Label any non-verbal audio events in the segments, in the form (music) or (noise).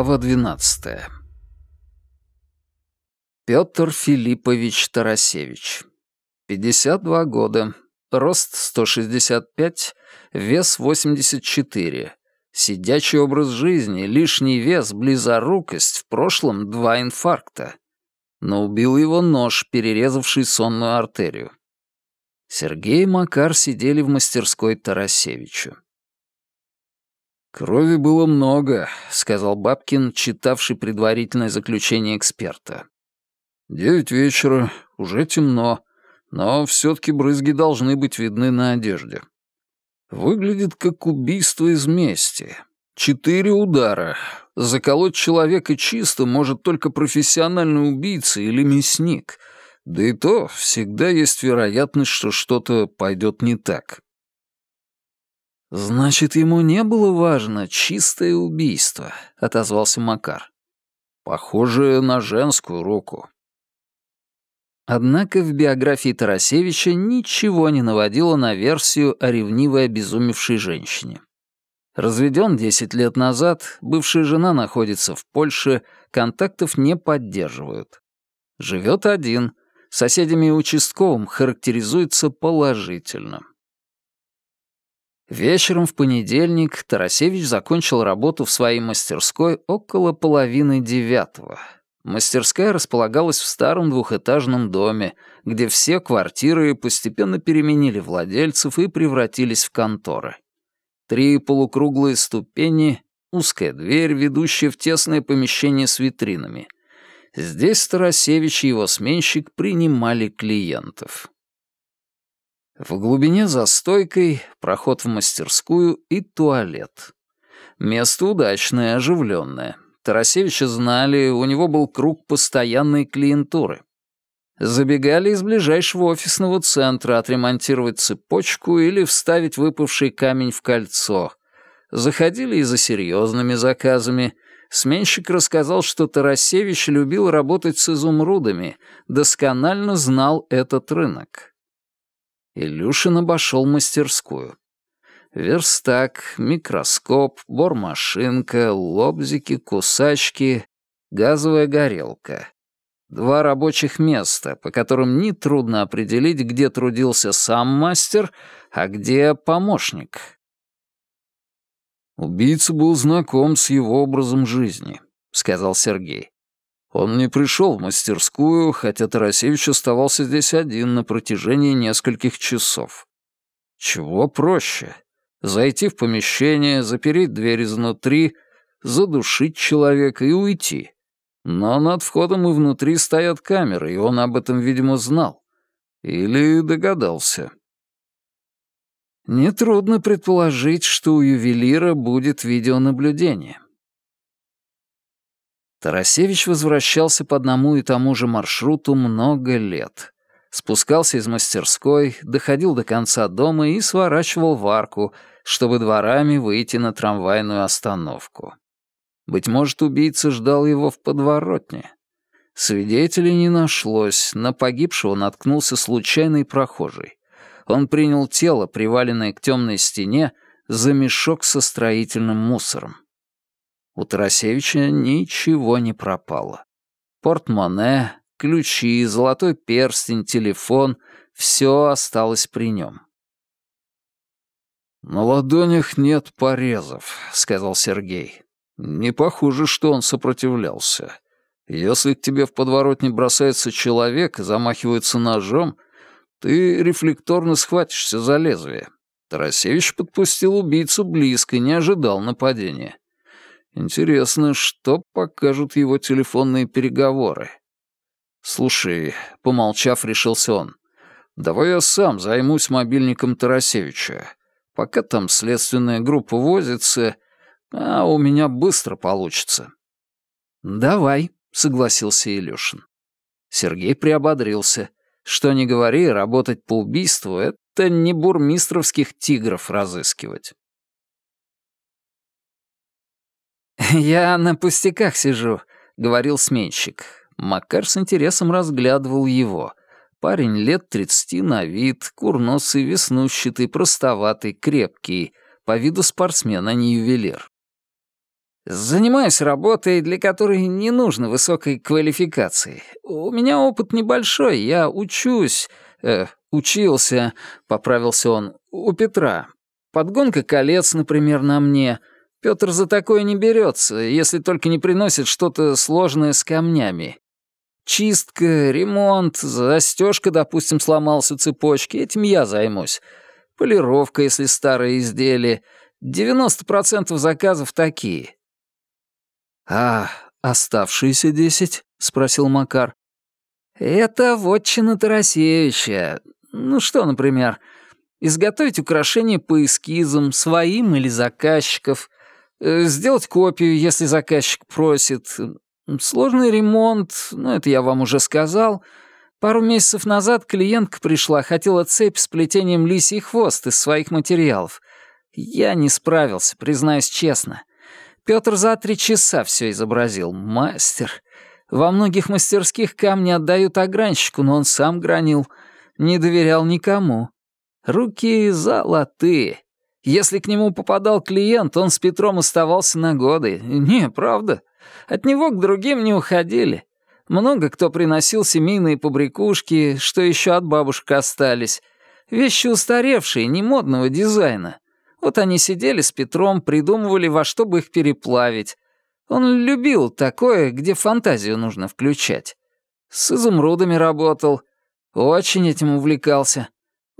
Глава 12. Петр Филиппович Тарасевич. 52 года. Рост 165, вес 84. Сидячий образ жизни, лишний вес, близорукость, в прошлом два инфаркта. Но убил его нож, перерезавший сонную артерию. Сергей и Макар сидели в мастерской Тарасевичу. «Крови было много», — сказал Бабкин, читавший предварительное заключение эксперта. «Девять вечера, уже темно, но все-таки брызги должны быть видны на одежде. Выглядит как убийство из мести. Четыре удара. Заколоть человека чисто может только профессиональный убийца или мясник. Да и то всегда есть вероятность, что что-то пойдет не так. «Значит, ему не было важно чистое убийство», — отозвался Макар. «Похоже на женскую руку». Однако в биографии Тарасевича ничего не наводило на версию о ревнивой обезумевшей женщине. Разведен 10 лет назад, бывшая жена находится в Польше, контактов не поддерживают. Живет один, соседями и участковым характеризуется положительно. Вечером в понедельник Тарасевич закончил работу в своей мастерской около половины девятого. Мастерская располагалась в старом двухэтажном доме, где все квартиры постепенно переменили владельцев и превратились в конторы. Три полукруглые ступени, узкая дверь, ведущая в тесное помещение с витринами. Здесь Тарасевич и его сменщик принимали клиентов. В глубине за стойкой проход в мастерскую и туалет. Место удачное, оживленное. Тарасевича знали, у него был круг постоянной клиентуры. Забегали из ближайшего офисного центра отремонтировать цепочку или вставить выпавший камень в кольцо. Заходили и за серьезными заказами. Сменщик рассказал, что Тарасевич любил работать с изумрудами, досконально знал этот рынок. Илюшин обошел мастерскую. Верстак, микроскоп, бормашинка, лобзики, кусачки, газовая горелка. Два рабочих места, по которым нетрудно определить, где трудился сам мастер, а где помощник. «Убийца был знаком с его образом жизни», — сказал Сергей. Он не пришел в мастерскую, хотя Тарасевич оставался здесь один на протяжении нескольких часов. Чего проще? Зайти в помещение, запереть дверь изнутри, задушить человека и уйти. Но над входом и внутри стоят камеры, и он об этом, видимо, знал. Или догадался. Нетрудно предположить, что у ювелира будет видеонаблюдение. Тарасевич возвращался по одному и тому же маршруту много лет. Спускался из мастерской, доходил до конца дома и сворачивал в арку, чтобы дворами выйти на трамвайную остановку. Быть может, убийца ждал его в подворотне. Свидетелей не нашлось, на погибшего наткнулся случайный прохожий. Он принял тело, приваленное к темной стене, за мешок со строительным мусором. У Тарасевича ничего не пропало. Портмоне, ключи, золотой перстень, телефон — все осталось при нем. «На ладонях нет порезов», — сказал Сергей. «Не похоже, что он сопротивлялся. Если к тебе в подворотне бросается человек и замахивается ножом, ты рефлекторно схватишься за лезвие. Тарасевич подпустил убийцу близко, не ожидал нападения. Интересно, что покажут его телефонные переговоры. Слушай, помолчав, решился он. Давай я сам займусь мобильником Тарасевича. Пока там следственная группа возится, а у меня быстро получится. Давай, согласился Илюшин. Сергей приободрился. Что ни говори, работать по убийству — это не бурмистровских тигров разыскивать. «Я на пустяках сижу», — говорил сменщик. Макар с интересом разглядывал его. Парень лет тридцати на вид, курносый, веснущатый, простоватый, крепкий, по виду спортсмен, а не ювелир. Занимаюсь работой, для которой не нужно высокой квалификации. У меня опыт небольшой, я учусь, э, учился, поправился он, у Петра. Подгонка колец, например, на мне. Петр за такое не берется, если только не приносит что-то сложное с камнями. Чистка, ремонт, застежка, допустим, сломался цепочки, этим я займусь. Полировка, если старое изделие. 90% заказов такие. «А оставшиеся десять?» — спросил Макар. «Это вотчина Тарасевича. Ну что, например, изготовить украшения по эскизам, своим или заказчиков, сделать копию, если заказчик просит, сложный ремонт, ну это я вам уже сказал. Пару месяцев назад клиентка пришла, хотела цепь с плетением лисий хвост из своих материалов. Я не справился, признаюсь честно. Пётр за три часа все изобразил. Мастер. Во многих мастерских камни отдают огранщику, но он сам гранил. Не доверял никому. Руки золотые. Если к нему попадал клиент, он с Петром оставался на годы. Не, правда. От него к другим не уходили. Много кто приносил семейные побрякушки, что еще от бабушек остались. Вещи устаревшие, не модного дизайна. Вот они сидели с Петром, придумывали, во что бы их переплавить. Он любил такое, где фантазию нужно включать. С изумрудами работал. Очень этим увлекался.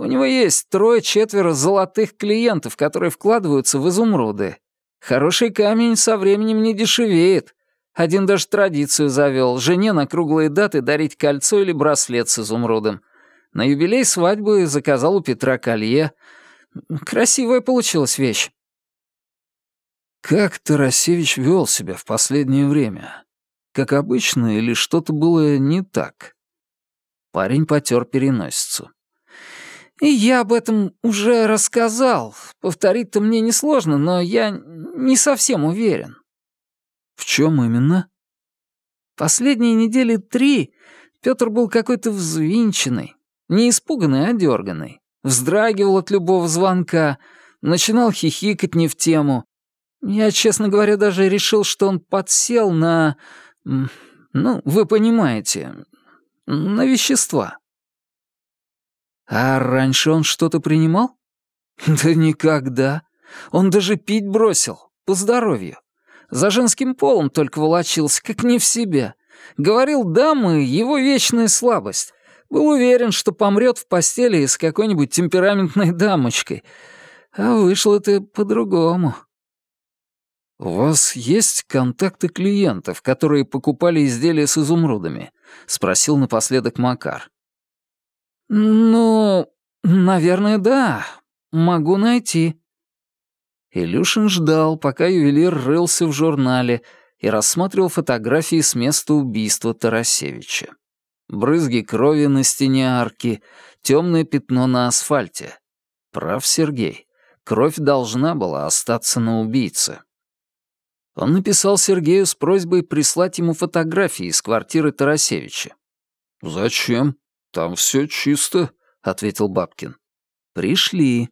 У него есть трое-четверо золотых клиентов, которые вкладываются в изумруды. Хороший камень со временем не дешевеет. Один даже традицию завел — жене на круглые даты дарить кольцо или браслет с изумрудом. На юбилей свадьбы заказал у Петра колье — Красивая получилась вещь». Как Тарасевич вел себя в последнее время? Как обычно или что-то было не так? Парень потер переносицу. Я об этом уже рассказал. Повторить-то мне несложно, но я не совсем уверен. В чем именно? Последние недели три Петр был какой-то взвинченный, не испуганный, а дерганный вздрагивал от любого звонка, начинал хихикать не в тему. Я, честно говоря, даже решил, что он подсел на... Ну, вы понимаете, на вещества. А раньше он что-то принимал? (laughs) Да никогда. Он даже пить бросил, по здоровью. За женским полом только волочился, как не в себя. Говорил, дамы — его вечная слабость. Был уверен, что помрет в постели с какой-нибудь темпераментной дамочкой. А вышло это по-другому. «У вас есть контакты клиентов, которые покупали изделия с изумрудами?» — спросил напоследок Макар. «Ну, наверное, да. Могу найти». Илюшин ждал, пока ювелир рылся в журнале и рассматривал фотографии с места убийства Тарасевича брызги крови на стене арки, темное пятно на асфальте. Прав Сергей. Кровь должна была остаться на убийце. Он написал Сергею с просьбой прислать ему фотографии из квартиры Тарасевича. «Зачем? Там все чисто», — ответил Бабкин. «Пришли».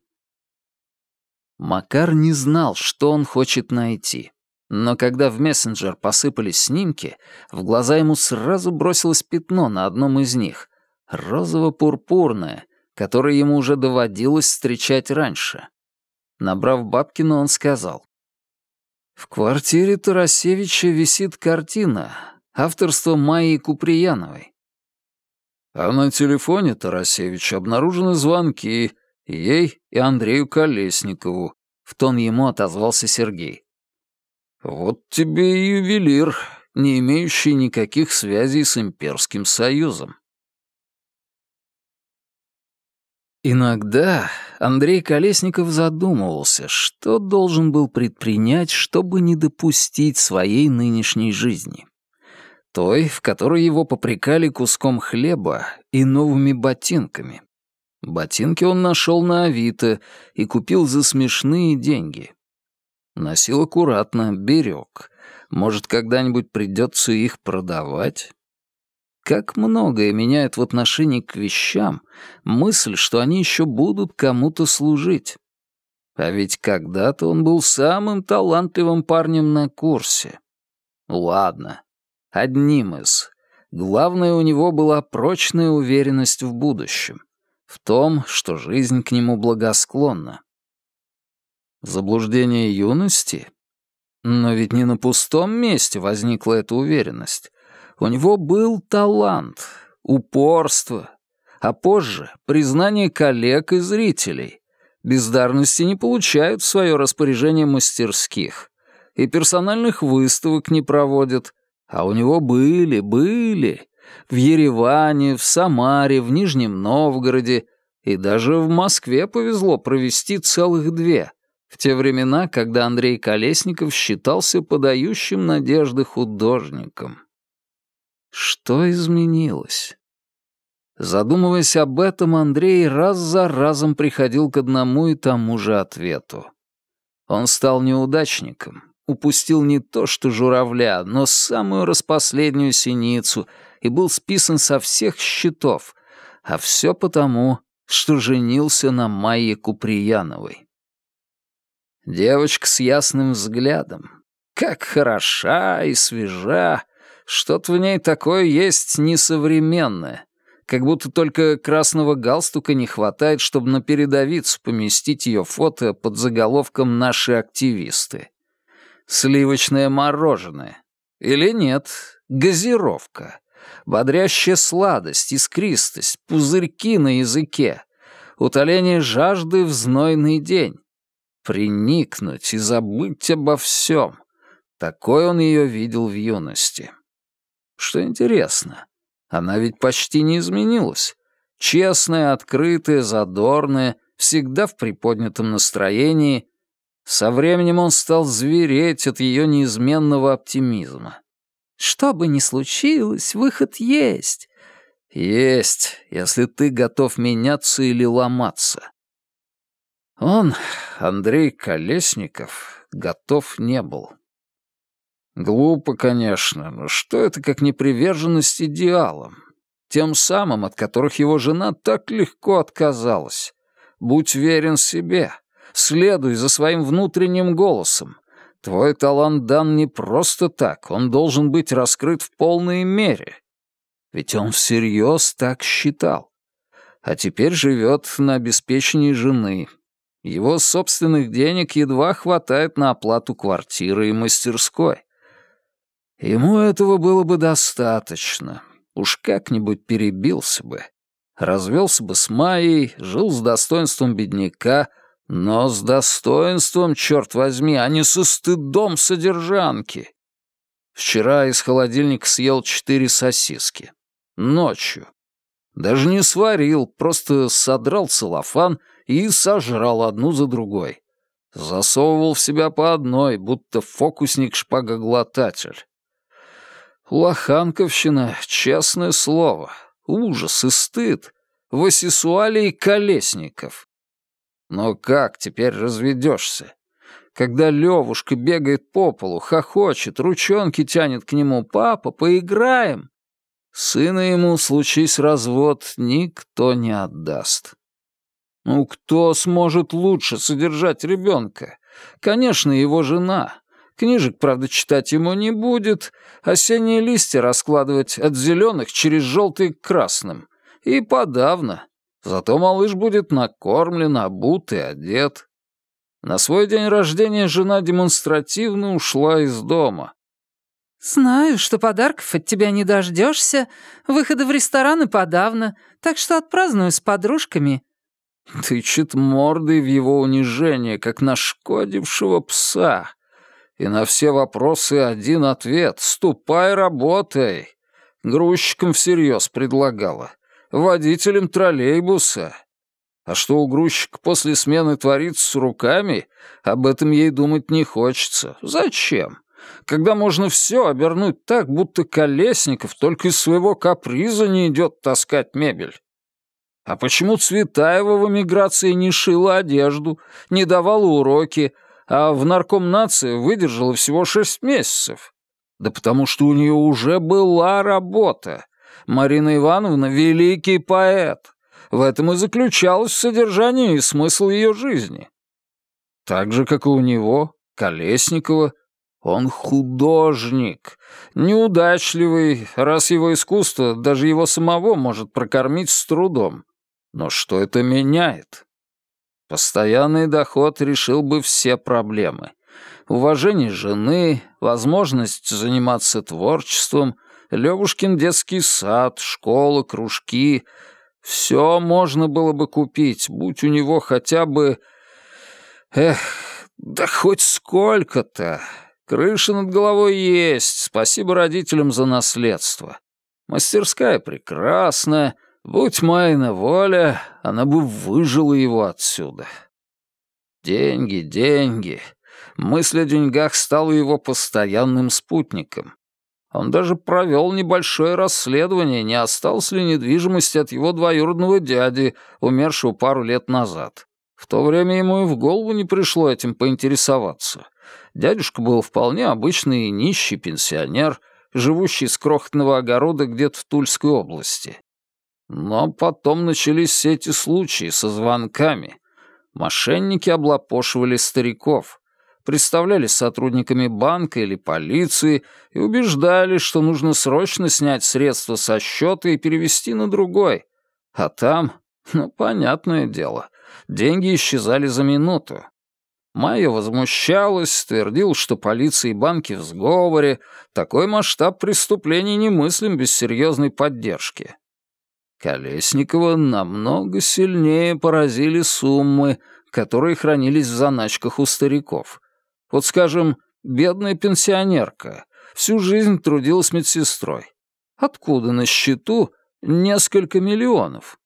Макар не знал, что он хочет найти. Но когда в мессенджер посыпались снимки, в глаза ему сразу бросилось пятно на одном из них, розово-пурпурное, которое ему уже доводилось встречать раньше. Набрав Бабкина, он сказал. «В квартире Тарасевича висит картина, авторства Майи Куприяновой». А на телефоне Тарасевича обнаружены звонки ей и Андрею Колесникову, в тон ему отозвался Сергей. Вот тебе и ювелир, не имеющий никаких связей с имперским союзом. Иногда Андрей Колесников задумывался, что должен был предпринять, чтобы не допустить своей нынешней жизни. Той, в которой его попрекали куском хлеба и новыми ботинками. Ботинки он нашел на Авито и купил за смешные деньги. Носил аккуратно, берег. Может, когда-нибудь придется их продавать? Как многое меняет в отношении к вещам мысль, что они еще будут кому-то служить. А ведь когда-то он был самым талантливым парнем на курсе. Ладно, одним из. Главное, у него была прочная уверенность в будущем. В том, что жизнь к нему благосклонна. Заблуждение юности? Но ведь не на пустом месте возникла эта уверенность. У него был талант, упорство, а позже признание коллег и зрителей. Бездарности не получают свое распоряжение мастерских, и персональных выставок не проводят, а у него были, были. В Ереване, в Самаре, в Нижнем Новгороде и даже в Москве повезло провести целых две, в те времена, когда Андрей Колесников считался подающим надежды художником. Что изменилось? Задумываясь об этом, Андрей раз за разом приходил к одному и тому же ответу. Он стал неудачником, упустил не то что журавля, но самую распоследнюю синицу и был списан со всех счетов, а все потому, что женился на Майе Куприяновой. Девочка с ясным взглядом. Как хороша и свежа, что-то в ней такое есть несовременное. Как будто только красного галстука не хватает, чтобы на передовицу поместить ее фото под заголовком «Наши активисты». Сливочное мороженое. Или нет, газировка. Бодрящая сладость, искристость, пузырьки на языке. Утоление жажды в знойный день. Приникнуть и забыть обо всем. Такой он ее видел в юности. Что интересно, она ведь почти не изменилась. Честная, открытая, задорная, всегда в приподнятом настроении. Со временем он стал звереть от ее неизменного оптимизма. «Что бы ни случилось, выход есть». «Есть, если ты готов меняться или ломаться». Он, Андрей Колесников, готов не был. Глупо, конечно, но что это как неприверженность идеалам? Тем самым, от которых его жена так легко отказалась. Будь верен себе, следуй за своим внутренним голосом. Твой талант дан не просто так, он должен быть раскрыт в полной мере. Ведь он всерьез так считал. А теперь живет на обеспечении жены. Его собственных денег едва хватает на оплату квартиры и мастерской. Ему этого было бы достаточно. Уж как-нибудь перебился бы. Развелся бы с Майей, жил с достоинством бедняка, но с достоинством, черт возьми, а не со стыдом содержанки. Вчера из холодильника съел четыре сосиски. Ночью. Даже не сварил, просто содрал целлофан и сожрал одну за другой. Засовывал в себя по одной, будто фокусник-шпагоглотатель. Лоханковщина, честное слово, ужас и стыд, Васисуалий Колесников. Но как теперь разведешься? Когда Левушка бегает по полу, хохочет, ручонки тянет к нему, «Папа, поиграем!» Сына ему, случись развод, никто не отдаст. Ну, кто сможет лучше содержать ребенка? Конечно, его жена. Книжек, правда, читать ему не будет, осенние листья раскладывать от зеленых через желтый к красным. И подавно. Зато малыш будет накормлен, обут и одет. На свой день рождения жена демонстративно ушла из дома. «Знаю, что подарков от тебя не дождешься, выхода в рестораны подавно, так что отпраздную с подружками». Тычет мордой в его унижение, как нашкодившего пса. И на все вопросы один ответ — «Ступай, работай!» Грузчикам всерьез предлагала. Водителям троллейбуса. А что у грузчика после смены творится с руками, об этом ей думать не хочется. Зачем? Когда можно все обернуть так, будто Колесников только из своего каприза не идет таскать мебель. А почему Цветаева в эмиграции не шила одежду, не давала уроки, а в наркомнации выдержала всего шесть месяцев. Да потому что у нее уже была работа. Марина Ивановна — великий поэт. В этом и заключалось содержание и смысл ее жизни. Так же, как и у него, Колесникова. Он художник, неудачливый, раз его искусство даже его самого может прокормить с трудом. Но что это меняет? Постоянный доход решил бы все проблемы. Уважение жены, возможность заниматься творчеством, Левушкин детский сад, школа, кружки — все можно было бы купить, будь у него хотя бы... Эх, да хоть сколько-то. Крыша над головой есть, спасибо родителям за наследство. Мастерская прекрасная, будь Майна воля, она бы выжила его отсюда. Деньги, деньги. Мысль о деньгах стала его постоянным спутником. Он даже провел небольшое расследование, не осталось ли недвижимости от его двоюродного дяди, умершего пару лет назад. В то время ему и в голову не пришло этим поинтересоваться. Дядюшка был вполне обычный нищий пенсионер, живущий с крохотного огорода где-то в Тульской области. Но потом начались все эти случаи со звонками. Мошенники облапошивали стариков представлялись сотрудниками банка или полиции и убеждали, что нужно срочно снять средства со счета и перевести на другой. А там, ну, понятное дело, деньги исчезали за минуту. Майя возмущалась, твердил, что полиция и банки в сговоре, такой масштаб преступлений немыслим без серьезной поддержки. Колесникова намного сильнее поразили суммы, которые хранились в заначках у стариков. Вот, скажем, бедная пенсионерка, всю жизнь трудилась медсестрой. Откуда на счету несколько миллионов?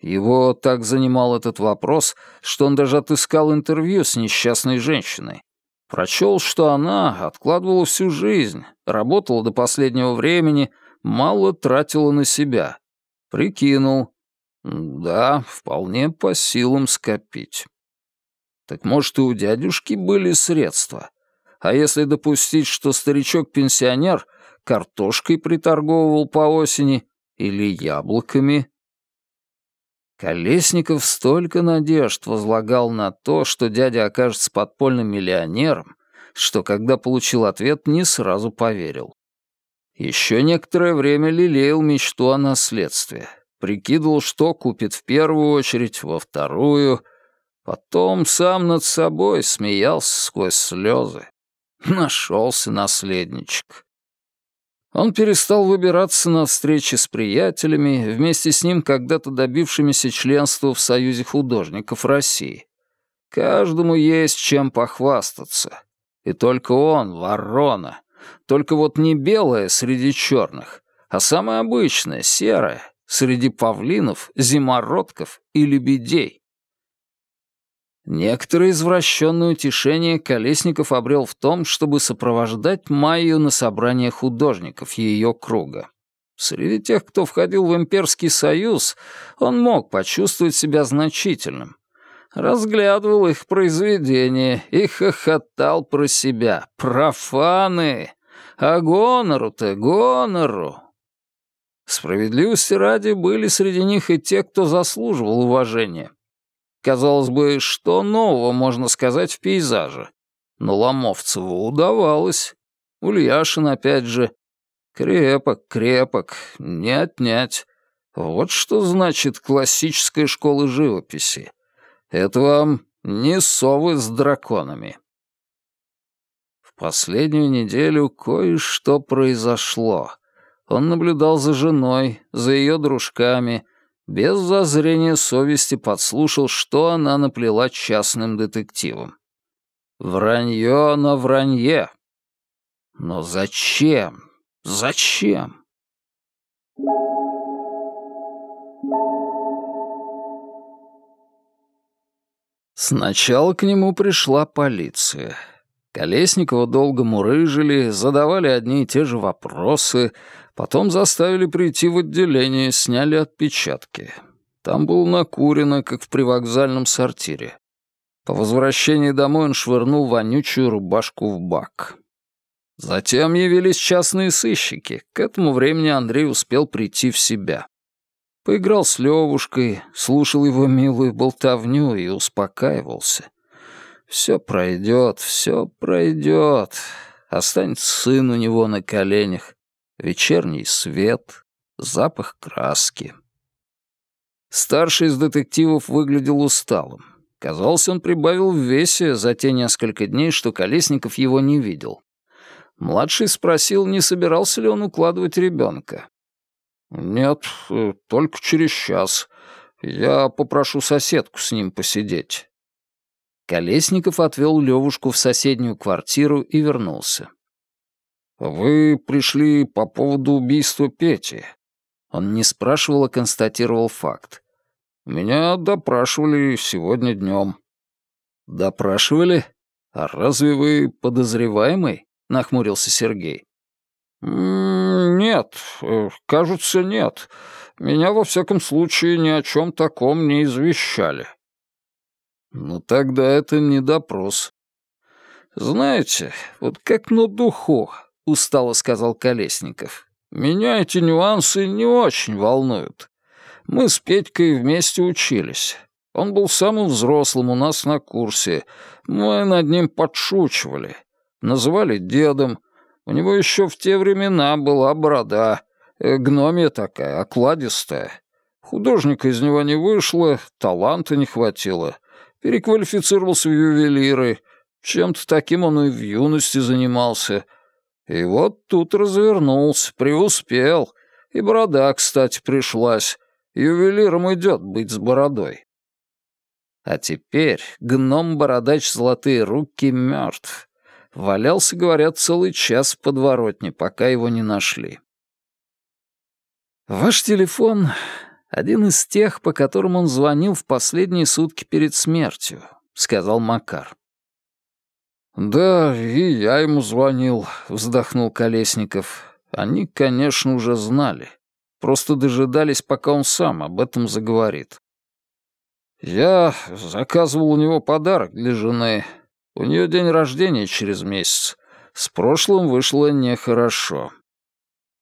Его так занимал этот вопрос, что он даже отыскал интервью с несчастной женщиной. Прочел, что она откладывала всю жизнь, работала до последнего времени, мало тратила на себя. Прикинул. Да, вполне по силам скопить. Так может, и у дядюшки были средства? А если допустить, что старичок-пенсионер картошкой приторговывал по осени или яблоками? Колесников столько надежд возлагал на то, что дядя окажется подпольным миллионером, что, когда получил ответ, не сразу поверил. Еще некоторое время лелеял мечту о наследстве. Прикидывал, что купит в первую очередь, во вторую — Потом сам над собой смеялся сквозь слезы. Нашелся наследничек. Он перестал выбираться на встречи с приятелями, вместе с ним когда-то добившимися членства в Союзе художников России. Каждому есть чем похвастаться. И только он, ворона. Только вот не белая среди черных, а самая обычная, серая, среди павлинов, зимородков и лебедей. Некоторое извращенное утешение Колесников обрел в том, чтобы сопровождать Майю на собрания художников ее круга. Среди тех, кто входил в Имперский Союз, он мог почувствовать себя значительным. Разглядывал их произведения и хохотал про себя. Профаны! А гонору-то, гонору! Справедливости ради были среди них и те, кто заслуживал уважения. Казалось бы, что нового можно сказать в пейзаже? Но Ломовцеву удавалось. Ульяшин опять же. Крепок, крепок, не отнять. Вот что значит классическая школа живописи. Это вам не совы с драконами. В последнюю неделю кое-что произошло. Он наблюдал за женой, за ее дружками — без зазрения совести подслушал, что она наплела частным детективам. Вранье на вранье. Но зачем? Зачем? Сначала к нему пришла полиция. Колесникова долго мурыжили, задавали одни и те же вопросы, Потом заставили прийти в отделение, сняли отпечатки. Там было накурено, как в привокзальном сортире. По возвращении домой он швырнул вонючую рубашку в бак. Затем явились частные сыщики. К этому времени Андрей успел прийти в себя. Поиграл с Левушкой, слушал его милую болтовню и успокаивался. Все пройдет, все пройдет. Останется сын у него на коленях, вечерний свет, запах краски. Старший из детективов выглядел усталым. Казалось, он прибавил в весе за те несколько дней, что Колесников его не видел. Младший спросил, не собирался ли он укладывать ребенка. «Нет, э, только через час. Я попрошу соседку с ним посидеть». Колесников отвел Левушку в соседнюю квартиру и вернулся. «Вы пришли по поводу убийства Пети». Он не спрашивал, а констатировал факт. «Меня допрашивали сегодня днем». «Допрашивали? А разве вы подозреваемый?» — нахмурился Сергей. «Нет, э, кажется, нет. Меня, во всяком случае, ни о чем таком не извещали». «Ну, тогда это не допрос». «Знаете, вот как на духу», — устало сказал Колесников. «Меня эти нюансы не очень волнуют. Мы с Петькой вместе учились. Он был самым взрослым у нас на курсе. Мы над ним подшучивали. Называли дедом. У него еще в те времена была борода. Э, гномия такая, окладистая. Художника из него не вышло, таланта не хватило. Переквалифицировался в ювелиры. Чем-то таким он и в юности занимался. И вот тут развернулся, преуспел. И борода, кстати, пришлась. Ювелиром идет быть с бородой. А теперь гном-бородач Золотые Руки мертв. Валялся, говорят, целый час в подворотне, пока его не нашли. Ваш телефон — один из тех, по которым он звонил в последние сутки перед смертью, — сказал Макар. «Да, и я ему звонил», — вздохнул Колесников. «Они, конечно, уже знали. Просто дожидались, пока он сам об этом заговорит. Я заказывал у него подарок для жены. У нее день рождения через месяц. С прошлым вышло нехорошо.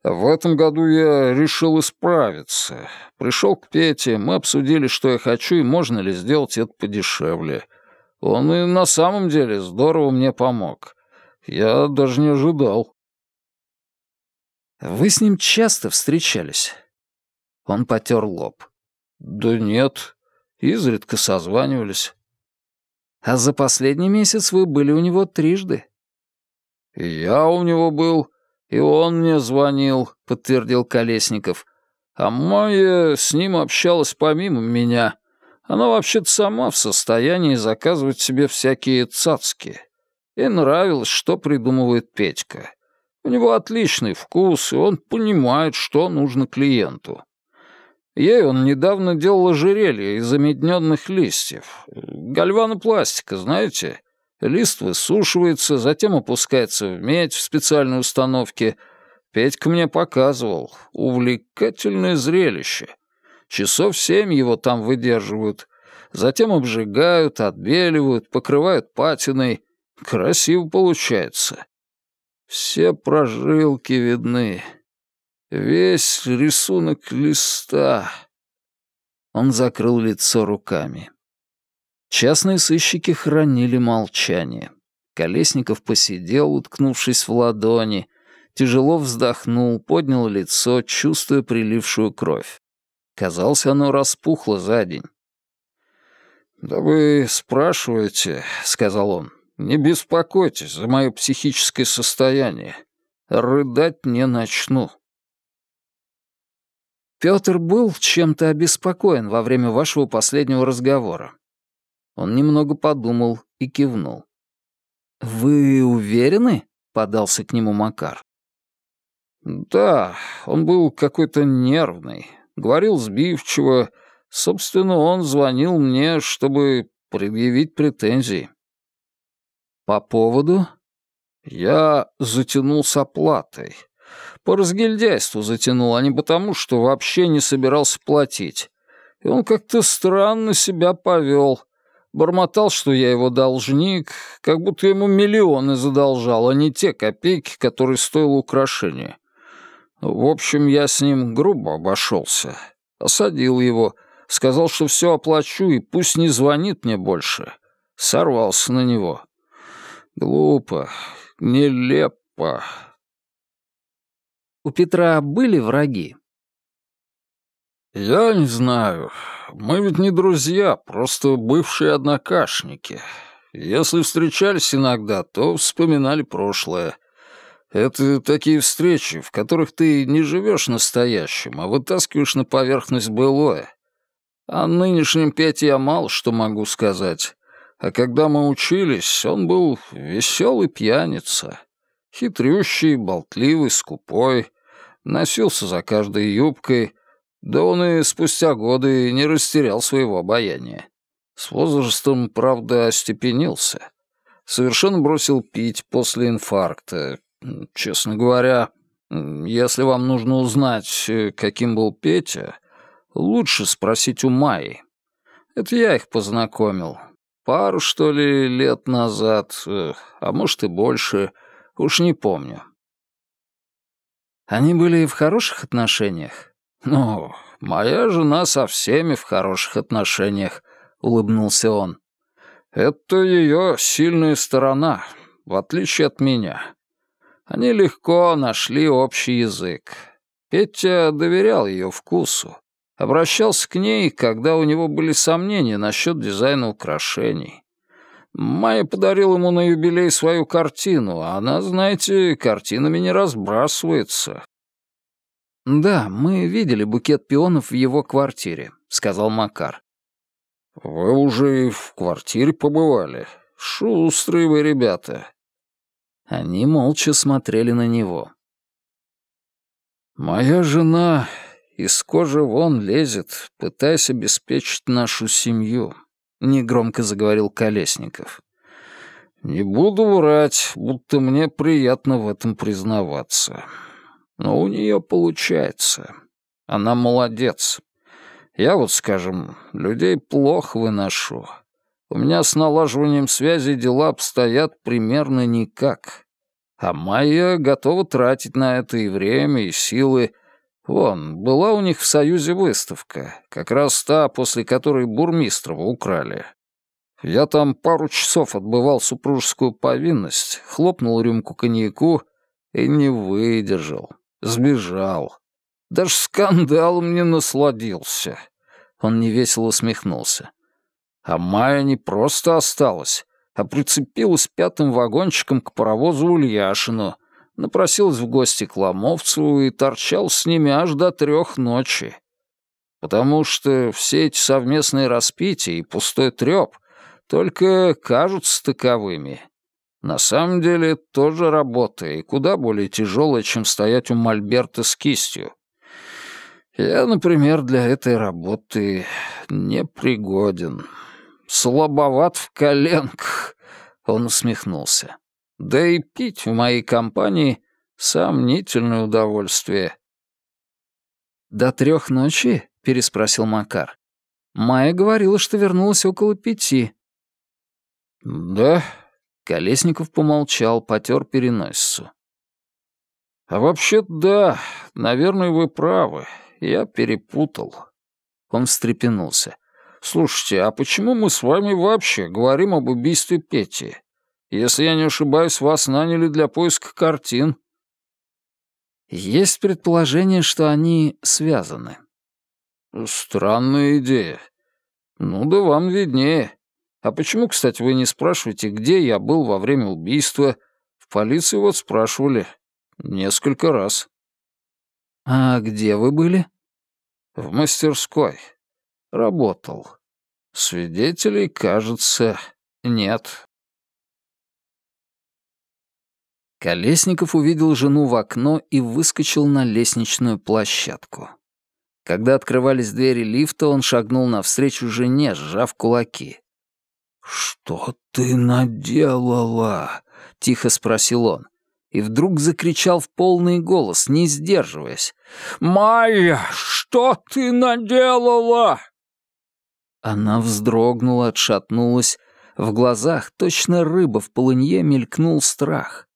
В этом году я решил исправиться. Пришел к Пете, мы обсудили, что я хочу и можно ли сделать это подешевле. Он и на самом деле здорово мне помог. Я даже не ожидал. Вы с ним часто встречались?» Он потер лоб. «Да нет, изредка созванивались». «А за последний месяц вы были у него трижды?» «Я у него был, и он мне звонил», — подтвердил Колесников. «А Майя с ним общалась помимо меня. Она вообще-то сама в состоянии заказывать себе всякие цацки. И нравилось, что придумывает Петька. У него отличный вкус, и он понимает, что нужно клиенту. Ей он недавно делал ожерелье из замедненных листьев. Гальванопластика, знаете? Лист высушивается, затем опускается в медь в специальной установке. Петька мне показывал. Увлекательное зрелище. Часов семь его там выдерживают. Затем обжигают, отбеливают, покрывают патиной. Красиво получается. Все прожилки видны. Весь рисунок листа. Он закрыл лицо руками. Частные сыщики хранили молчание. Колесников посидел, уткнувшись в ладони, тяжело вздохнул, поднял лицо, чувствуя прилившую кровь. Казалось, оно распухло за день. «Да вы спрашиваете», — сказал он. Не беспокойтесь за мое психическое состояние. Рыдать не начну. Пётр был чем-то обеспокоен во время вашего последнего разговора. Он немного подумал и кивнул. «Вы уверены?» — подался к нему Макар. «Да, он был какой-то нервный, говорил сбивчиво. Собственно, он звонил мне, чтобы предъявить претензии. По поводу? Я затянул с оплатой. По разгильдяйству затянул, а не потому, что вообще не собирался платить. И он как-то странно себя повел. Бормотал, что я его должник, как будто ему миллионы задолжал, а не те копейки, которые стоило украшение. В общем, я с ним грубо обошелся. Осадил его, сказал, что все оплачу и пусть не звонит мне больше. Сорвался на него. Глупо, нелепо. У Петра были враги? «Я не знаю. Мы ведь не друзья, просто бывшие однокашники. Если встречались иногда, то вспоминали прошлое. Это такие встречи, в которых ты не живешь настоящим, а вытаскиваешь на поверхность былое. О нынешнем Пете я мало что могу сказать. А когда мы учились, он был веселый пьяница. Хитрющий, болтливый, скупой. Носился за каждой юбкой. Да он и спустя годы не растерял своего обаяния. С возрастом, правда, остепенился. Совершенно бросил пить после инфаркта. Честно говоря, если вам нужно узнать, каким был Петя, лучше спросить у Майи. Это я их познакомил. Пару, что ли, лет назад, а может и больше, уж не помню. Они были в хороших отношениях? Ну, моя жена со всеми в хороших отношениях, — улыбнулся он. «Это ее сильная сторона, в отличие от меня. Они легко нашли общий язык. Петя доверял ее вкусу, обращался к ней, когда у него были сомнения насчет дизайна украшений. Майя подарил ему на юбилей свою картину, а она, знаете, картинами не разбрасывается». «Да, мы видели букет пионов в его квартире», — сказал Макар. «Вы уже и в квартире побывали. Шустрые вы ребята». Они молча смотрели на него. «Моя жена из кожи вон лезет, пытаясь обеспечить нашу семью», — негромко заговорил Колесников. «Не буду врать, будто мне приятно в этом признаваться. Но у нее получается. Она молодец. Я вот, скажем, людей плохо выношу. У меня с налаживанием связи дела обстоят примерно никак. А Майя готова тратить на это и время, и силы. Вон, была у них в Союзе выставка, как раз та, после которой Бурмистрова украли. Я там пару часов отбывал супружескую повинность, хлопнул рюмку коньяку и не выдержал. Сбежал. Даже скандалом не насладился. Он невесело усмехнулся. А Майя не просто осталась, а прицепилась пятым вагончиком к паровозу Ульяшину, напросилась в гости к Ломовцеву и торчал с ними аж до трех ночи. Потому что все эти совместные распития и пустой треп только кажутся таковыми. На самом деле тоже работа и куда более тяжелая, чем стоять у мольберта с кистью. Я, например, для этой работы непригоден. Слабоват в коленках. Он усмехнулся. Да и пить в моей компании — сомнительное удовольствие. «До трех ночи?» — переспросил Макар. «Майя говорила, что вернулась около пяти». «Да?» — Колесников помолчал, потер переносицу. «А вообще да, наверное, вы правы я перепутал». Он встрепенулся. «Слушайте, а почему мы с вами вообще говорим об убийстве Пети? Если я не ошибаюсь, вас наняли для поиска картин». Есть предположение, что они связаны. Странная идея. Ну да вам виднее. А почему, кстати, вы не спрашиваете, где я был во время убийства? В полиции вот спрашивали. Несколько раз. «А где вы были?» «В мастерской. Работал. Свидетелей, кажется, нет». Колесников увидел жену в окно и выскочил на лестничную площадку. Когда открывались двери лифта, он шагнул навстречу жене, сжав кулаки. «Что ты наделала?» — тихо спросил он и вдруг закричал в полный голос, не сдерживаясь. «Майя, что ты наделала?» Она вздрогнула, отшатнулась. В глазах точно рыба в полынье мелькнул страх.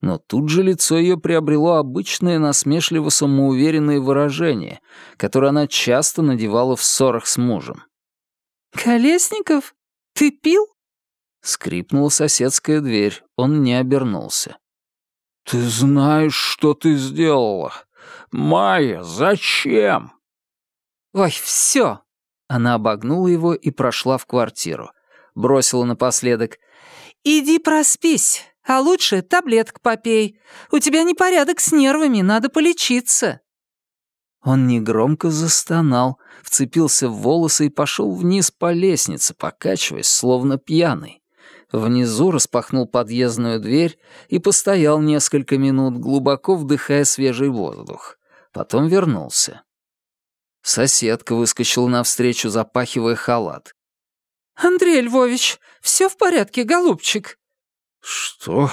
Но тут же лицо ее приобрело обычное насмешливо-самоуверенное выражение, которое она часто надевала в ссорах с мужем. «Колесников, ты пил?» Скрипнула соседская дверь, он не обернулся. «Ты знаешь, что ты сделала? Майя, зачем?» «Ой, все!» Она обогнула его и прошла в квартиру. Бросила напоследок. «Иди проспись, а лучше таблеток попей. У тебя непорядок с нервами, надо полечиться». Он негромко застонал, вцепился в волосы и пошел вниз по лестнице, покачиваясь, словно пьяный. Внизу распахнул подъездную дверь и постоял несколько минут, глубоко вдыхая свежий воздух. Потом вернулся. Соседка выскочила навстречу, запахивая халат. «Андрей Львович, все в порядке, голубчик?» «Что?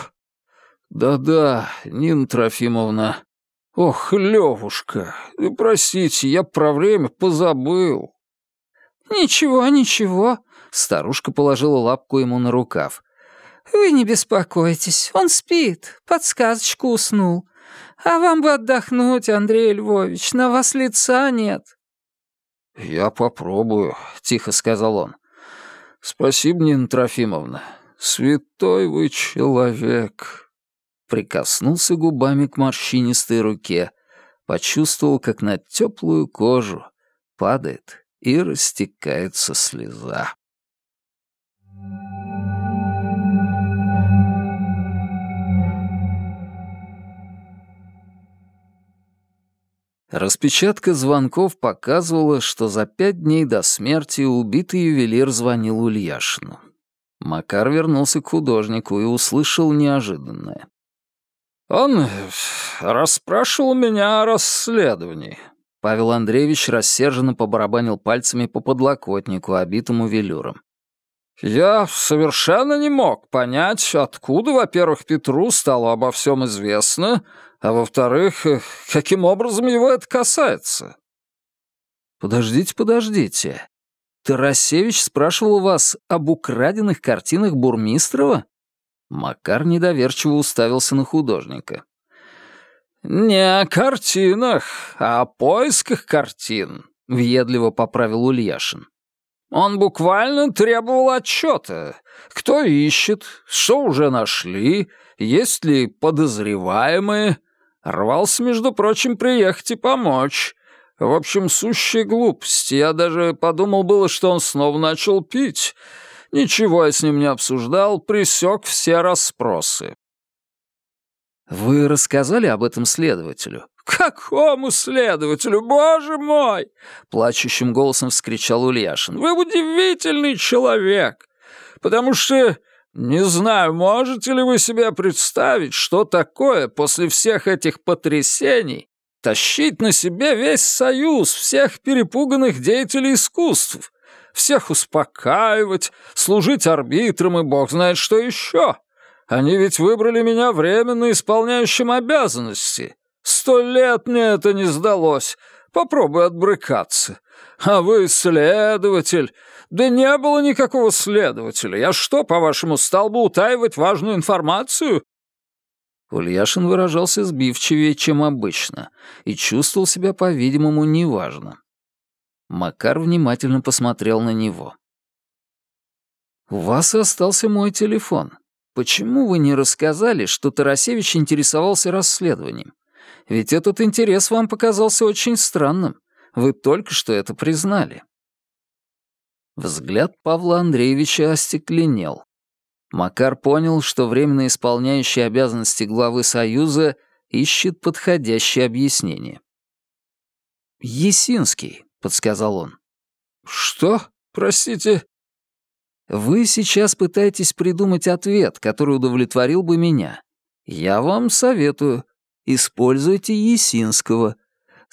Да-да, Нина Трофимовна. Ох, Левушка, простите, я про время позабыл». «Ничего, ничего», Старушка положила лапку ему на рукав. «Вы не беспокойтесь, он спит, под сказочку уснул. А вам бы отдохнуть, Андрей Львович, на вас лица нет». «Я попробую», — тихо сказал он. «Спасибо, Нина Трофимовна. Святой вы человек». Прикоснулся губами к морщинистой руке, почувствовал, как на теплую кожу падает и растекается слеза. Распечатка звонков показывала, что за пять дней до смерти убитый ювелир звонил Ульяшину. Макар вернулся к художнику и услышал неожиданное. «Он расспрашивал меня о расследовании». Павел Андреевич рассерженно побарабанил пальцами по подлокотнику, обитому велюром. «Я совершенно не мог понять, откуда, во-первых, Петру стало обо всем известно, а во-вторых, э, каким образом его это касается?» «Подождите, подождите. Тарасевич спрашивал у вас об украденных картинах Бурмистрова?» Макар недоверчиво уставился на художника. «Не о картинах, а о поисках картин», — въедливо поправил Ульяшин. Он буквально требовал отчета. Кто ищет, что уже нашли, есть ли подозреваемые. Рвался, между прочим, приехать и помочь. В общем, сущая глупость. Я даже подумал было, что он снова начал пить. Ничего я с ним не обсуждал, присек все расспросы. «Вы рассказали об этом следователю?» «Какому следователю, боже мой!» — плачущим голосом вскричал Ульяшин. «Вы удивительный человек, потому что не знаю, можете ли вы себе представить, что такое после всех этих потрясений тащить на себе весь союз всех перепуганных деятелей искусств, всех успокаивать, служить арбитром и бог знает что еще. Они ведь выбрали меня временно исполняющим обязанности. Сто лет мне это не сдалось. Попробуй отбрыкаться. А вы следователь. Да не было никакого следователя. Я что, по-вашему, стал бы утаивать важную информацию? Ульяшин выражался сбивчивее, чем обычно, и чувствовал себя, по-видимому, неважно. Макар внимательно посмотрел на него. «У вас остался мой телефон. Почему вы не рассказали, что Тарасевич интересовался расследованием? Ведь этот интерес вам показался очень странным. Вы только что это признали». Взгляд Павла Андреевича остекленел. Макар понял, что временно исполняющий обязанности главы Союза ищет подходящее объяснение. «Есинский», — подсказал он. «Что? Простите?» «Вы сейчас пытаетесь придумать ответ, который удовлетворил бы меня. Я вам советую, Используйте Есинского.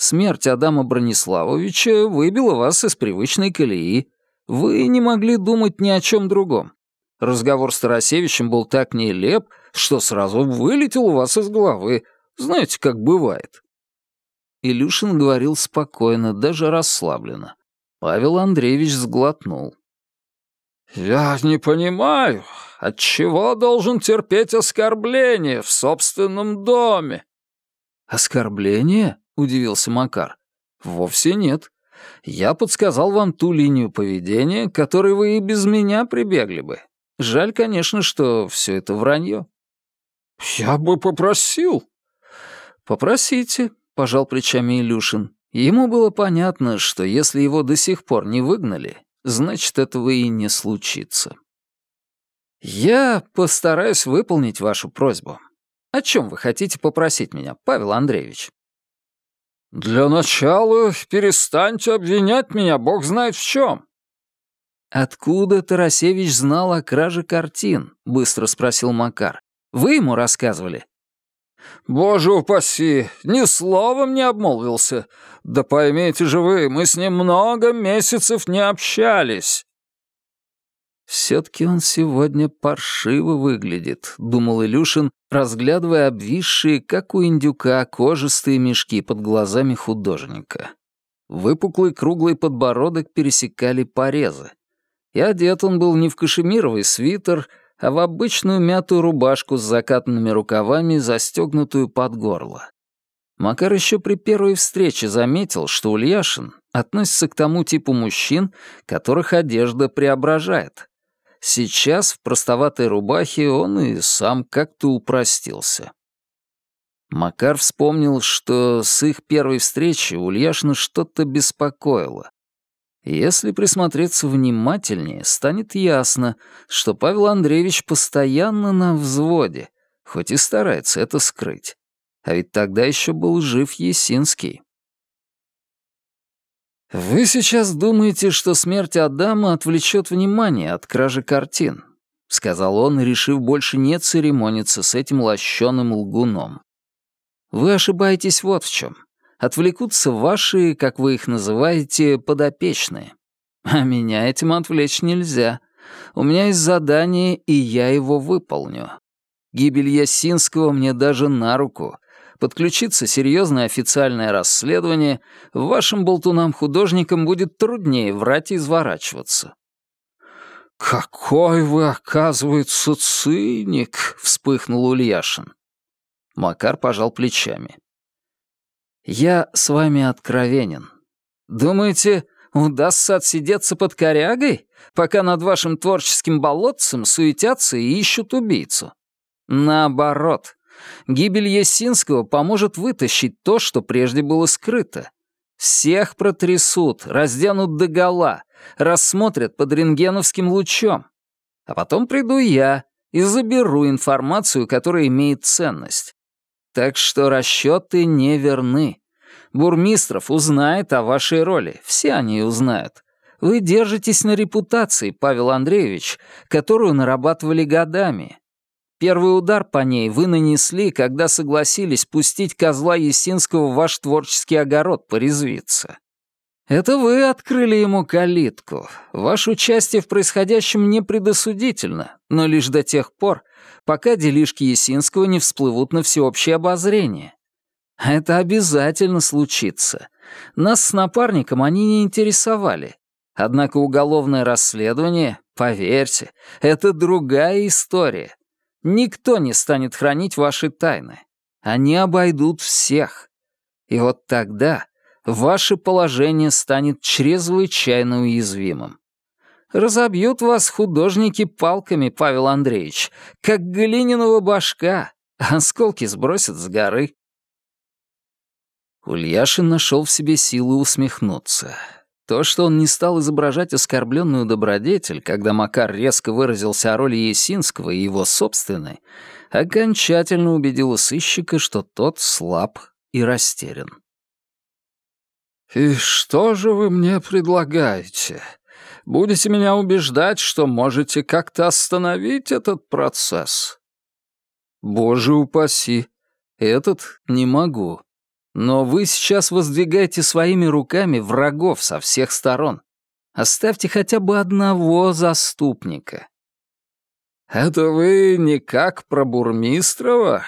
Смерть Адама Брониславовича выбила вас из привычной колеи. Вы не могли думать ни о чем другом. Разговор с Тарасевичем был так нелеп, что сразу вылетел у вас из головы. Знаете, как бывает. Илюшин говорил спокойно, даже расслабленно. Павел Андреевич сглотнул. «Я не понимаю, отчего должен терпеть оскорбление в собственном доме?» «Оскорбление?» — удивился Макар. «Вовсе нет. Я подсказал вам ту линию поведения, которой вы и без меня прибегли бы. Жаль, конечно, что все это вранье». «Я бы попросил». «Попросите», — пожал плечами Илюшин. Ему было понятно, что если его до сих пор не выгнали, значит, этого и не случится. «Я постараюсь выполнить вашу просьбу. О чем вы хотите попросить меня, Павел Андреевич?» «Для начала перестаньте обвинять меня, бог знает в чем». «Откуда Тарасевич знал о краже картин?» — быстро спросил Макар. «Вы ему рассказывали?» «Боже упаси, ни словом не обмолвился. Да поймите же вы, мы с ним много месяцев не общались». «Все-таки он сегодня паршиво выглядит», — думал Илюшин, разглядывая обвисшие, как у индюка, кожистые мешки под глазами художника. Выпуклый круглый подбородок пересекали порезы. И одет он был не в кашемировый свитер, а в обычную мятую рубашку с закатанными рукавами, застегнутую под горло. Макар еще при первой встрече заметил, что Ульяшин относится к тому типу мужчин, которых одежда преображает. Сейчас в простоватой рубахе он и сам как-то упростился. Макар вспомнил, что с их первой встречи Ульяшина что-то беспокоило. Если присмотреться внимательнее, станет ясно, что Павел Андреевич постоянно на взводе, хоть и старается это скрыть. А ведь тогда еще был жив Есинский. «Вы сейчас думаете, что смерть Адама отвлечет внимание от кражи картин», — сказал он, решив больше не церемониться с этим лощеным лгуном. «Вы ошибаетесь вот в чем отвлекутся ваши, как вы их называете, подопечные. А меня этим отвлечь нельзя. У меня есть задание, и я его выполню. Гибель Ясинского мне даже на руку. Подключиться серьезное официальное расследование, вашим болтунам-художникам будет труднее врать и изворачиваться. «Какой вы, оказывается, циник!» — вспыхнул Ульяшин. Макар пожал плечами. Я с вами откровенен. Думаете, удастся отсидеться под корягой, пока над вашим творческим болотцем суетятся и ищут убийцу? Наоборот, гибель Есинского поможет вытащить то, что прежде было скрыто. Всех протрясут, разденут догола, рассмотрят под рентгеновским лучом. А потом приду я и заберу информацию, которая имеет ценность. Так что расчеты не верны. Бурмистров узнает о вашей роли, все они узнают. Вы держитесь на репутации, Павел Андреевич, которую нарабатывали годами. Первый удар по ней вы нанесли, когда согласились пустить козла Есинского в ваш творческий огород порезвиться. Это вы открыли ему калитку. Ваше участие в происходящем не предосудительно, но лишь до тех пор, пока делишки Есинского не всплывут на всеобщее обозрение. Это обязательно случится. Нас с напарником они не интересовали. Однако уголовное расследование, поверьте, это другая история. Никто не станет хранить ваши тайны. Они обойдут всех. И вот тогда ваше положение станет чрезвычайно уязвимым. Разобьют вас художники палками, Павел Андреевич, как глиняного башка. Осколки сбросят с горы. Ульяшин нашел в себе силы усмехнуться. То, что он не стал изображать оскорбленную добродетель, когда Макар резко выразился о роли Есинского и его собственной, окончательно убедило сыщика, что тот слаб и растерян. «И что же вы мне предлагаете?» Будете меня убеждать, что можете как-то остановить этот процесс?» «Боже упаси, этот не могу. Но вы сейчас воздвигаете своими руками врагов со всех сторон. Оставьте хотя бы одного заступника». «Это вы не как про Бурмистрова?»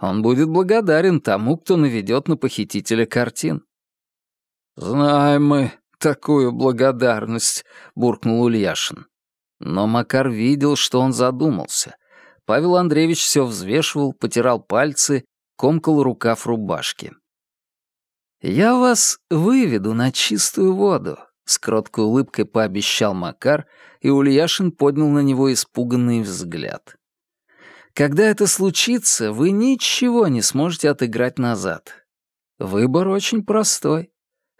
Он будет благодарен тому, кто наведет на похитителя картин. «Знаем мы такую благодарность», — буркнул Ульяшин. Но Макар видел, что он задумался. Павел Андреевич все взвешивал, потирал пальцы, комкал рукав рубашки. «Я вас выведу на чистую воду», — с кроткой улыбкой пообещал Макар, и Ульяшин поднял на него испуганный взгляд. Когда это случится, вы ничего не сможете отыграть назад. Выбор очень простой.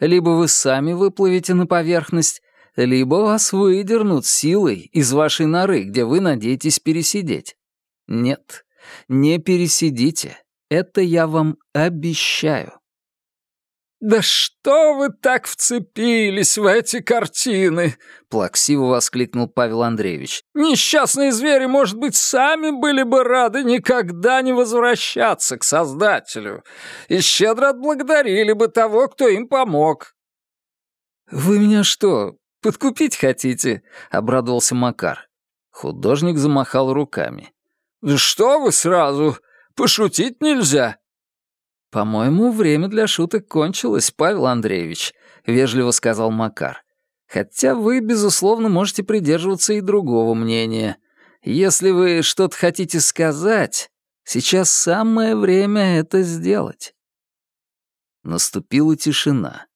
Либо вы сами выплывете на поверхность, либо вас выдернут силой из вашей норы, где вы надеетесь пересидеть. Нет, не пересидите. Это я вам обещаю. «Да что вы так вцепились в эти картины?» — плаксиво воскликнул Павел Андреевич. «Несчастные звери, может быть, сами были бы рады никогда не возвращаться к Создателю и щедро отблагодарили бы того, кто им помог». «Вы меня что, подкупить хотите?» — обрадовался Макар. Художник замахал руками. «Что вы сразу? Пошутить нельзя?» «По-моему, время для шуток кончилось, Павел Андреевич», — вежливо сказал Макар. «Хотя вы, безусловно, можете придерживаться и другого мнения. Если вы что-то хотите сказать, сейчас самое время это сделать». Наступила тишина.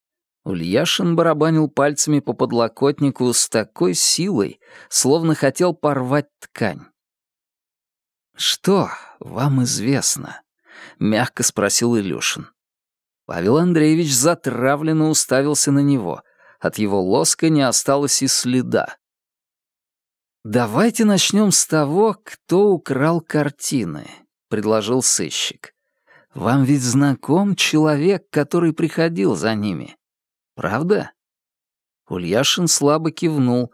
Ульяшин барабанил пальцами по подлокотнику с такой силой, словно хотел порвать ткань. «Что вам известно?» — мягко спросил Илюшин. Павел Андреевич затравленно уставился на него. От его лоска не осталось и следа. «Давайте начнем с того, кто украл картины», — предложил сыщик. «Вам ведь знаком человек, который приходил за ними. Правда?» Ульяшин слабо кивнул,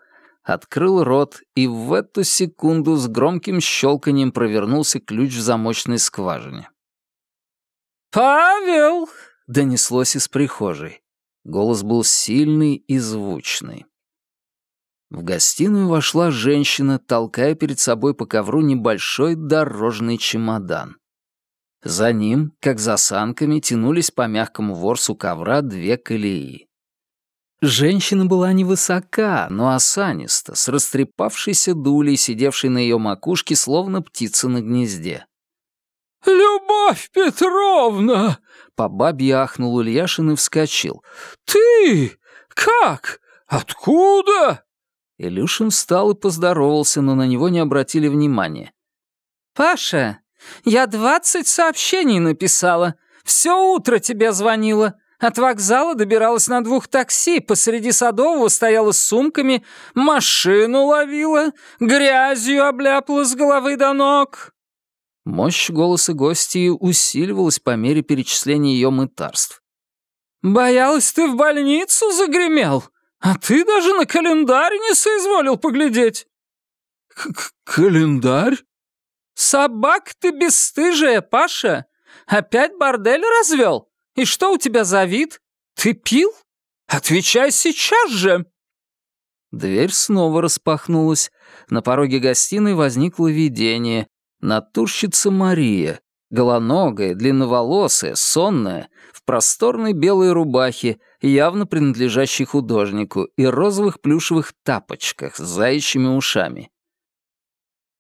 открыл рот, и в эту секунду с громким щелканием провернулся ключ в замочной скважине. «Павел!» — донеслось из прихожей. Голос был сильный и звучный. В гостиную вошла женщина, толкая перед собой по ковру небольшой дорожный чемодан. За ним, как за санками, тянулись по мягкому ворсу ковра две колеи. Женщина была невысока, но осаниста, с растрепавшейся дулей, сидевшей на ее макушке, словно птица на гнезде. «Любовь Петровна!» По бабье ахнул Ильяшин и вскочил. «Ты? Как? Откуда?» Илюшин встал и поздоровался, но на него не обратили внимания. «Паша, я двадцать сообщений написала. Все утро тебе звонила. От вокзала добиралась на двух такси, посреди Садового стояла с сумками, машину ловила, грязью обляпала с головы до ног». Мощь голоса гостьи усиливалась по мере перечисления ее мытарств. «Боялась, ты в больницу загремел? А ты даже на календарь не соизволил поглядеть!» К -к «Календарь?» «Собак ты бесстыжая, Паша! Опять бордель развел? И что у тебя за вид? Ты пил? Отвечай сейчас же!» Дверь снова распахнулась. На пороге гостиной возникло видение, Натурщица Мария, голоногая, длинноволосая, сонная, в просторной белой рубахе, явно принадлежащей художнику, и розовых плюшевых тапочках с заячьими ушами.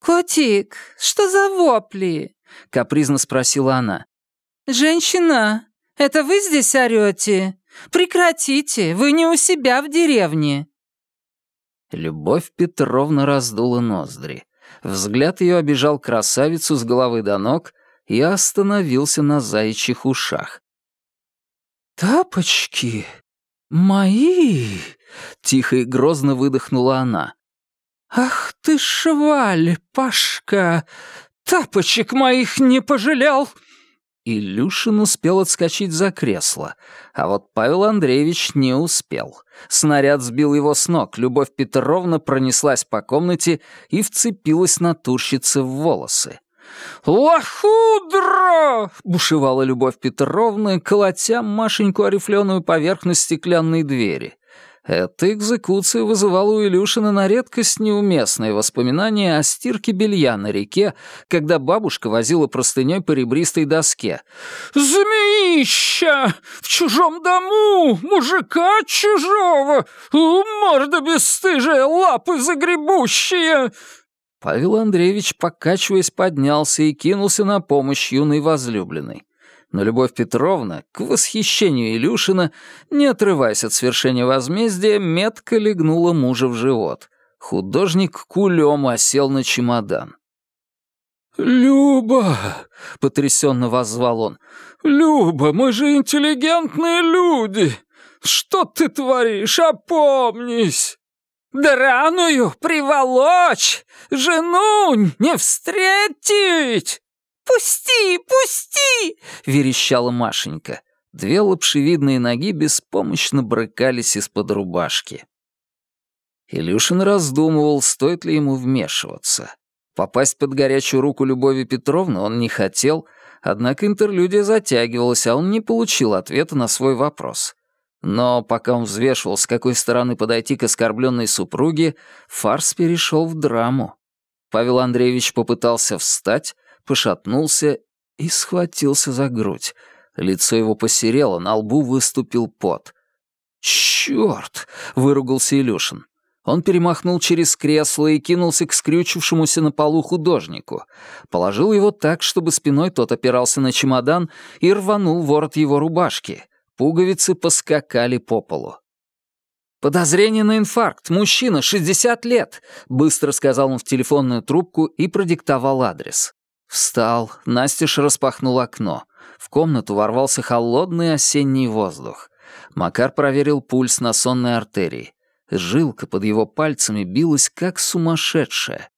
«Котик, что за вопли?» — капризно спросила она. «Женщина, это вы здесь орете? Прекратите, вы не у себя в деревне». Любовь Петровна раздула ноздри. Взгляд ее обижал красавицу с головы до ног и остановился на заячьих ушах. «Тапочки мои!» — тихо и грозно выдохнула она. «Ах ты, шваль, Пашка! Тапочек моих не пожалел!» Илюшин успел отскочить за кресло, а вот Павел Андреевич не успел. Снаряд сбил его с ног, Любовь Петровна пронеслась по комнате и вцепилась натурщице в волосы. «Лохудра!» — бушевала Любовь Петровна, колотя Машеньку орифленую поверхность стеклянной двери. Эта экзекуция вызывала у Илюшина на редкость неуместные воспоминания о стирке белья на реке, когда бабушка возила простыней по ребристой доске. «Змеища! В чужом дому! Мужика чужого! Морда бесстыжая, лапы загребущие!» Павел Андреевич, покачиваясь, поднялся и кинулся на помощь юной возлюбленной. Но Любовь Петровна, к восхищению Илюшина, не отрываясь от свершения возмездия, метко легнула мужа в живот. Художник кулем осел на чемодан. «Люба!» — потрясенно воззвал он. «Люба, мы же интеллигентные люди! Что ты творишь? Опомнись!» «Драную приволочь! Жену не встретить!» «Пусти, пусти!» — верещала Машенька. Две лапшевидные ноги беспомощно брыкались из-под рубашки. Илюшин раздумывал, стоит ли ему вмешиваться. Попасть под горячую руку Любови Петровны он не хотел, однако интерлюдия затягивалась, а он не получил ответа на свой вопрос. Но пока он взвешивал, с какой стороны подойти к оскорбленной супруге, фарс перешел в драму. Павел Андреевич попытался встать, пошатнулся и схватился за грудь. Лицо его посерело, на лбу выступил пот. «Чёрт!» — выругался Илюшин. Он перемахнул через кресло и кинулся к скрючившемуся на полу художнику. Положил его так, чтобы спиной тот опирался на чемодан и рванул ворот его рубашки. Пуговицы поскакали по полу. «Подозрение на инфаркт. Мужчина, 60 лет», — быстро сказал он в телефонную трубку и продиктовал адрес. Встал, Настеж распахнул окно. В комнату ворвался холодный осенний воздух. Макар проверил пульс на сонной артерии. Жилка под его пальцами билась, как сумасшедшая.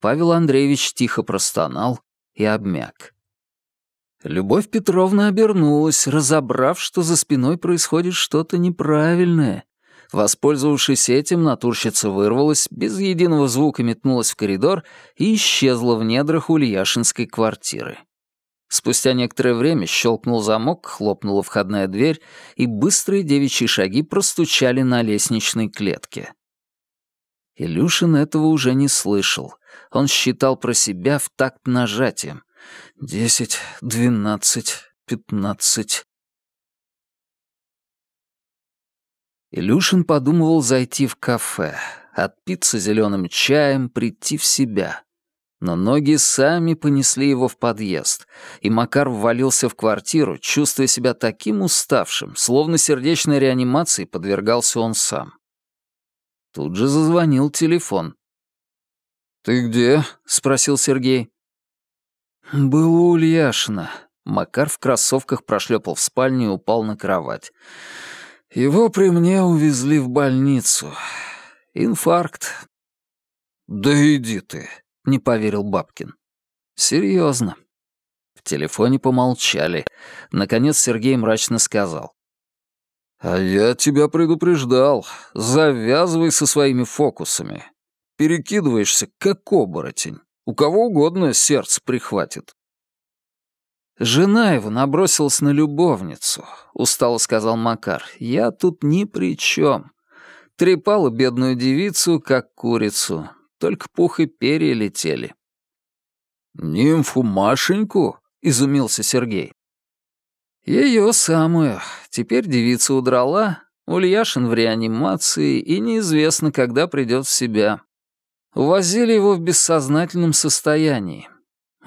Павел Андреевич тихо простонал и обмяк. Любовь Петровна обернулась, разобрав, что за спиной происходит что-то неправильное. Воспользовавшись этим, натурщица вырвалась, без единого звука метнулась в коридор и исчезла в недрах Ульяшинской квартиры. Спустя некоторое время щелкнул замок, хлопнула входная дверь, и быстрые девичьи шаги простучали на лестничной клетке. Илюшин этого уже не слышал. Он считал про себя в такт нажатием. Десять, двенадцать, пятнадцать. Илюшин подумывал зайти в кафе, отпиться зеленым чаем, прийти в себя. Но ноги сами понесли его в подъезд, и Макар ввалился в квартиру, чувствуя себя таким уставшим, словно сердечной реанимации подвергался он сам. Тут же зазвонил телефон. «Ты где?» — спросил Сергей. «Был у Ульяшина». Макар в кроссовках прошлепал в спальню и упал на кровать. «Его при мне увезли в больницу. Инфаркт». «Да иди ты», — не поверил Бабкин. «Серьезно». В телефоне помолчали. Наконец Сергей мрачно сказал. «А я тебя предупреждал. Завязывай со своими фокусами. Перекидываешься, как оборотень. У кого угодно сердце прихватит». «Жена его набросилась на любовницу», — устало сказал Макар. «Я тут ни при чем. Трепала бедную девицу, как курицу. Только пух и перья летели. «Нимфу Машеньку?» — изумился Сергей. Ее самую. Теперь девица удрала, Ульяшин в реанимации, и неизвестно, когда придет в себя. Увозили его в бессознательном состоянии.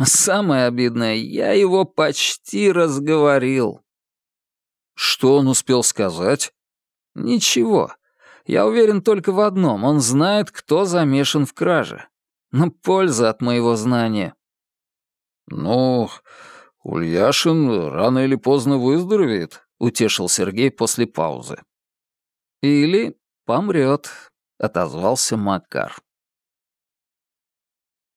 Самое обидное, я его почти разговорил. Что он успел сказать? Ничего. Я уверен только в одном. Он знает, кто замешан в краже. Но польза от моего знания. «Ну, Ульяшин рано или поздно выздоровеет», — утешил Сергей после паузы. «Или помрет», — отозвался Макар.